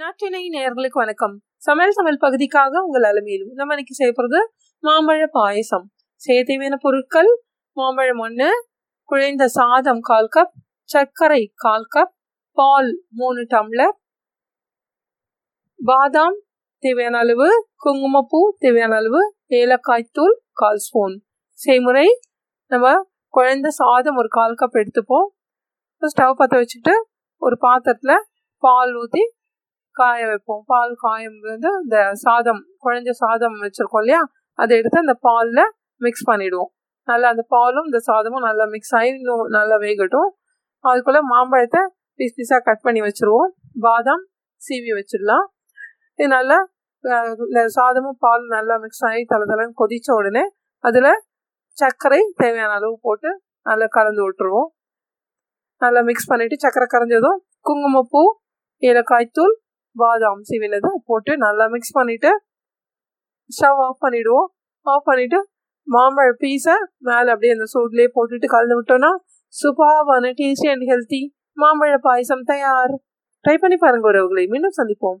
நாட்டினை நேர்களுக்கு வணக்கம். சமையல் சமையல் பகுதிக்காக உங்கள் அலுமையிலும் நம்ம இன்னைக்கு செய்ய போகிறது மாம்பழ பாயசம். செய்ய தேவையான பொருட்கள் மாம்பழம் ஒன்று குழைந்த சாதம் கால் கப் சர்க்கரை கால் கப் பால் மூணு டம்ளர் பாதாம் தேவையான அளவு குங்குமப்பூ தேவையான அளவு ஏலக்காய் தூள் கால் ஸ்பூன். செய்முறை நம்ம குழந்த சாதம் ஒரு கால் கப் எடுத்துப்போம். ஸ்டவ் பற்ற வச்சுட்டு ஒரு பாத்திரத்தில் பால் ஊற்றி காய வைப்போம். பால் காயம் வந்து இந்த சாதம் குழஞ்ச சாதம் வச்சுருக்கோம் இல்லையா? அதை எடுத்து அந்த பாலில் மிக்ஸ் பண்ணிவிடுவோம் நல்லா அந்த பாலும் இந்த சாதமும் நல்லா மிக்ஸ் ஆகி நல்லா வேகட்டும். அதுக்குள்ளே மாம்பழத்தை பீஸ் பீஸாக கட் பண்ணி வச்சுருவோம். பாதாம் சீவி வச்சிடலாம். இது நல்லா இந்த சாதமும் பால் நல்லா மிக்ஸ் ஆகி தலை தலைன்னு கொதித்த உடனே அதில் சர்க்கரை தேவையான அளவு போட்டு நல்லா கலந்து விட்டுருவோம். நல்லா மிக்ஸ் பண்ணிவிட்டு சர்க்கரை கரைஞ்சதும் குங்குமப்பூ ஏலக்காய்த்தூள் பாதாம் சீவினதை போட்டு நல்லா மிக்ஸ் பண்ணிவிட்டு ஸ்டவ் ஆஃப் பண்ணிவிடுவோம் ஆஃப் பண்ணிவிட்டு மாம்பழ பீஸை மேலே அப்படியே அந்த சூட்லேயே போட்டுட்டு கலந்து விட்டோன்னா சூப்பரான டேஸ்டி அண்ட் ஹெல்த்தி மாம்பழ பாயசம் தயார். ட்ரை பண்ணி பாருங்க ஒருவர்களை மீண்டும் சந்திப்போம்.